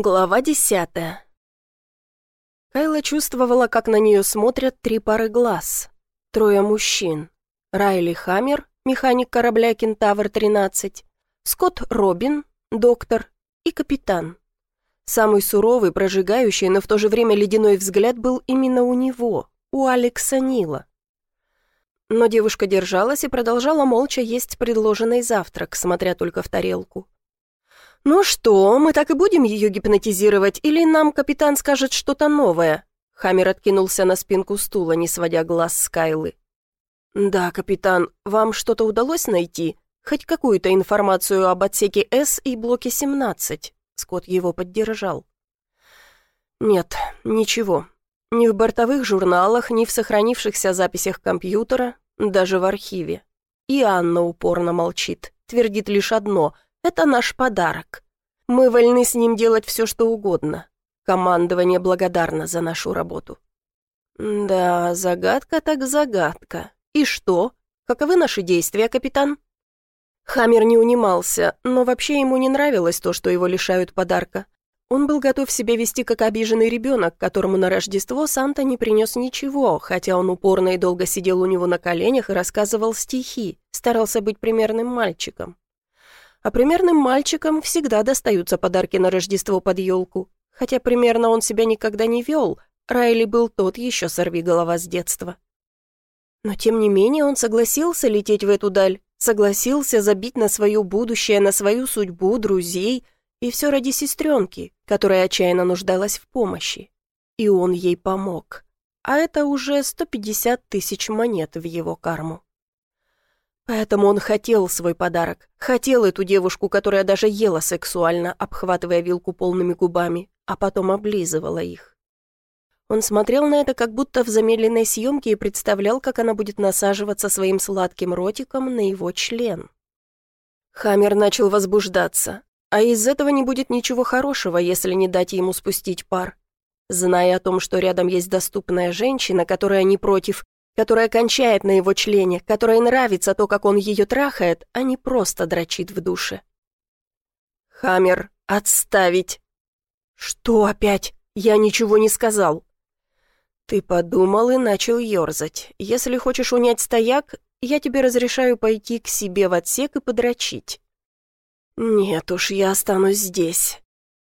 Глава десятая. Кайла чувствовала, как на нее смотрят три пары глаз. Трое мужчин. Райли Хаммер, механик корабля «Кентавр-13», Скотт Робин, доктор и капитан. Самый суровый, прожигающий, но в то же время ледяной взгляд был именно у него, у Алекса Нила. Но девушка держалась и продолжала молча есть предложенный завтрак, смотря только в тарелку. «Ну что, мы так и будем ее гипнотизировать, или нам капитан скажет что-то новое?» Хаммер откинулся на спинку стула, не сводя глаз с Кайлы. «Да, капитан, вам что-то удалось найти? Хоть какую-то информацию об отсеке С и блоке 17?» Скотт его поддержал. «Нет, ничего. Ни в бортовых журналах, ни в сохранившихся записях компьютера, даже в архиве. И Анна упорно молчит, твердит лишь одно — это наш подарок. Мы вольны с ним делать все, что угодно. Командование благодарно за нашу работу». «Да, загадка так загадка. И что? Каковы наши действия, капитан?» Хаммер не унимался, но вообще ему не нравилось то, что его лишают подарка. Он был готов себя вести как обиженный ребенок, которому на Рождество Санта не принес ничего, хотя он упорно и долго сидел у него на коленях и рассказывал стихи, старался быть примерным мальчиком. А примерным мальчикам всегда достаются подарки на Рождество под елку. Хотя примерно он себя никогда не вел, Райли был тот еще сорвиголова с детства. Но тем не менее он согласился лететь в эту даль, согласился забить на свое будущее, на свою судьбу, друзей, и все ради сестренки, которая отчаянно нуждалась в помощи. И он ей помог. А это уже 150 тысяч монет в его карму. Поэтому он хотел свой подарок, хотел эту девушку, которая даже ела сексуально, обхватывая вилку полными губами, а потом облизывала их. Он смотрел на это как будто в замедленной съемке и представлял, как она будет насаживаться своим сладким ротиком на его член. Хаммер начал возбуждаться, а из этого не будет ничего хорошего, если не дать ему спустить пар. Зная о том, что рядом есть доступная женщина, которая не против, которая кончает на его члене, которой нравится то, как он ее трахает, а не просто дрочит в душе. «Хаммер, отставить!» «Что опять? Я ничего не сказал». «Ты подумал и начал ерзать. Если хочешь унять стояк, я тебе разрешаю пойти к себе в отсек и подрочить». «Нет уж, я останусь здесь.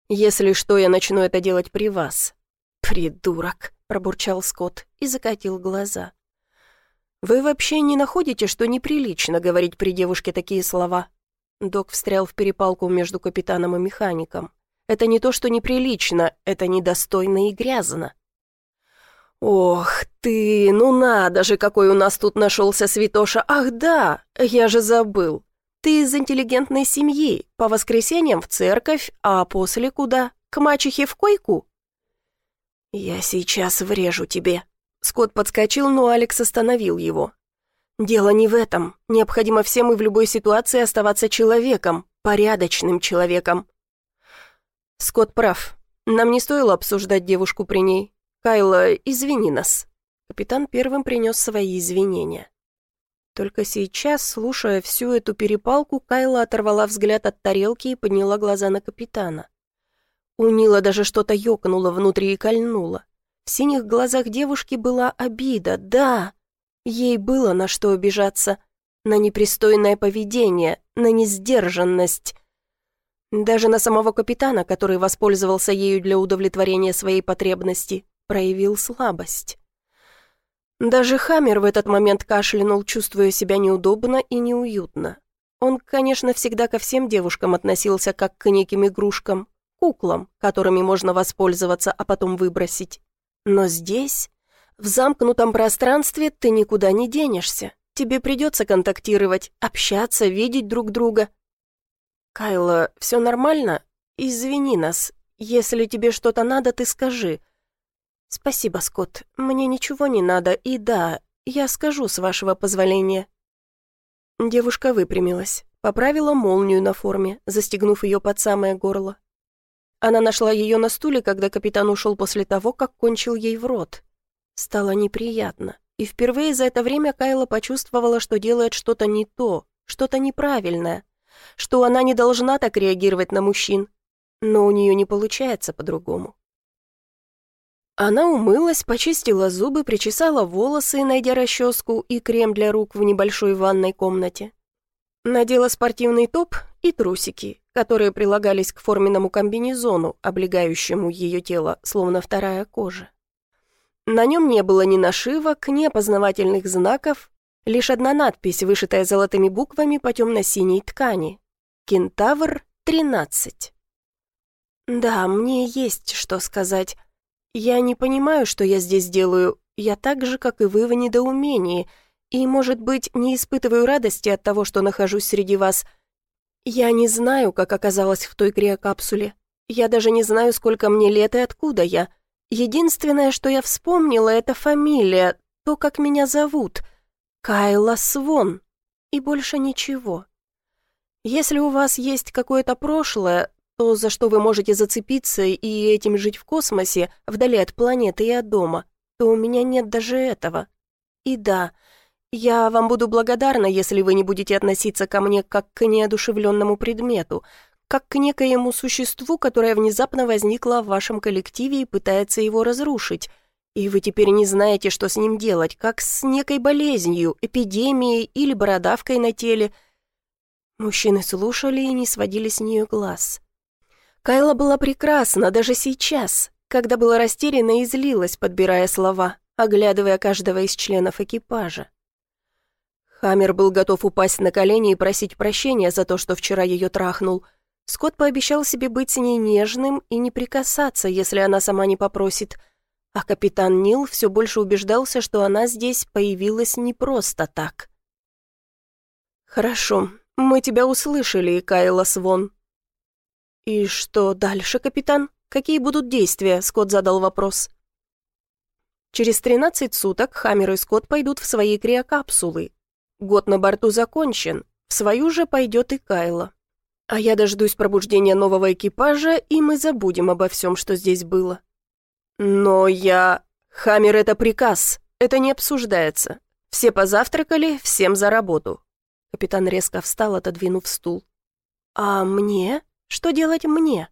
Если что, я начну это делать при вас». «Придурок», — пробурчал Скотт и закатил глаза. «Вы вообще не находите, что неприлично говорить при девушке такие слова?» Док встрял в перепалку между капитаном и механиком. «Это не то, что неприлично, это недостойно и грязно». «Ох ты, ну надо же, какой у нас тут нашелся святоша! Ах да, я же забыл. Ты из интеллигентной семьи, по воскресеньям в церковь, а после куда? К мачехе в койку?» «Я сейчас врежу тебе», Скотт подскочил, но Алекс остановил его. «Дело не в этом. Необходимо всем и в любой ситуации оставаться человеком, порядочным человеком». Скотт прав. Нам не стоило обсуждать девушку при ней. Кайла, извини нас. Капитан первым принес свои извинения. Только сейчас, слушая всю эту перепалку, Кайла оторвала взгляд от тарелки и подняла глаза на капитана. У Нила даже что-то ёкнуло внутри и кольнуло. В синих глазах девушки была обида, да. Ей было на что обижаться. На непристойное поведение, на несдержанность. Даже на самого капитана, который воспользовался ею для удовлетворения своей потребности, проявил слабость. Даже Хаммер в этот момент кашлянул, чувствуя себя неудобно и неуютно. Он, конечно, всегда ко всем девушкам относился как к неким игрушкам, куклам, которыми можно воспользоваться, а потом выбросить. Но здесь, в замкнутом пространстве, ты никуда не денешься. Тебе придется контактировать, общаться, видеть друг друга. Кайла, все нормально? Извини нас. Если тебе что-то надо, ты скажи. Спасибо, Скотт. Мне ничего не надо, и да, я скажу, с вашего позволения. Девушка выпрямилась, поправила молнию на форме, застегнув ее под самое горло. Она нашла ее на стуле, когда капитан ушел после того, как кончил ей в рот. Стало неприятно, и впервые за это время Кайла почувствовала, что делает что-то не то, что-то неправильное, что она не должна так реагировать на мужчин. но у нее не получается по-другому. Она умылась, почистила зубы, причесала волосы, найдя расческу и крем для рук в небольшой ванной комнате. Надела спортивный топ и трусики, которые прилагались к форменному комбинезону, облегающему ее тело, словно вторая кожа. На нем не было ни нашивок, ни опознавательных знаков, лишь одна надпись, вышитая золотыми буквами по темно-синей ткани. «Кентавр 13». Да, мне есть что сказать. Я не понимаю, что я здесь делаю. Я так же, как и вы, в недоумении. И, может быть, не испытываю радости от того, что нахожусь среди вас. Я не знаю, как оказалась в той криокапсуле. Я даже не знаю, сколько мне лет и откуда я. Единственное, что я вспомнила, это фамилия, то, как меня зовут. Кайла Свон. И больше ничего. Если у вас есть какое-то прошлое, то, за что вы можете зацепиться и этим жить в космосе, вдали от планеты и от дома, то у меня нет даже этого. И да, я вам буду благодарна, если вы не будете относиться ко мне как к неодушевленному предмету, как к некоему существу, которое внезапно возникло в вашем коллективе и пытается его разрушить, и вы теперь не знаете, что с ним делать, как с некой болезнью, эпидемией или бородавкой на теле. Мужчины слушали и не сводили с нее глаз. Кайла была прекрасна даже сейчас, когда была растеряна и злилась, подбирая слова, оглядывая каждого из членов экипажа. Хаммер был готов упасть на колени и просить прощения за то, что вчера ее трахнул. Скотт пообещал себе быть с ней нежным и не прикасаться, если она сама не попросит. А капитан Нил все больше убеждался, что она здесь появилась не просто так. «Хорошо, мы тебя услышали, Кайла Свон», «И что дальше, капитан? Какие будут действия?» — Скотт задал вопрос. Через 13 суток Хаммер и Скотт пойдут в свои криокапсулы. Год на борту закончен, в свою же пойдет и Кайла. А я дождусь пробуждения нового экипажа, и мы забудем обо всем, что здесь было. Но я... Хаммер — это приказ, это не обсуждается. Все позавтракали, всем за работу. Капитан резко встал, отодвинув стул. «А мне?» Что делать мне?»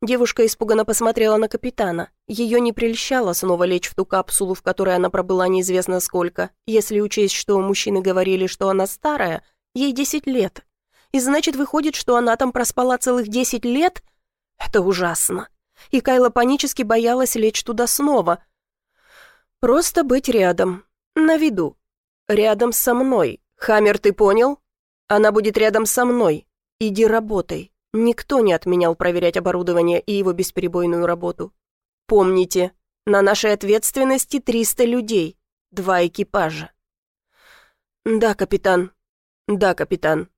Девушка испуганно посмотрела на капитана. Ее не прельщало снова лечь в ту капсулу, в которой она пробыла неизвестно сколько, если учесть, что мужчины говорили, что она старая, ей 10 лет. И значит, выходит, что она там проспала целых 10 лет? Это ужасно. И Кайла панически боялась лечь туда снова. Просто быть рядом, на виду. Рядом со мной. Хаммер, ты понял? Она будет рядом со мной. Иди работай. Никто не отменял проверять оборудование и его бесперебойную работу. Помните, на нашей ответственности 300 людей, два экипажа. Да, капитан. Да, капитан.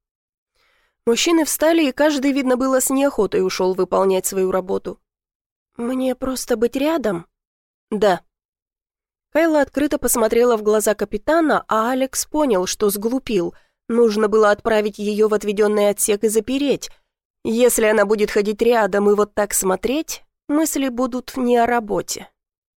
Мужчины встали, и каждый, видно было, с неохотой ушел выполнять свою работу. «Мне просто быть рядом?» «Да». Кайла открыто посмотрела в глаза капитана, а Алекс понял, что сглупил. Нужно было отправить ее в отведенный отсек и запереть, если она будет ходить рядом и вот так смотреть, мысли будут не о работе.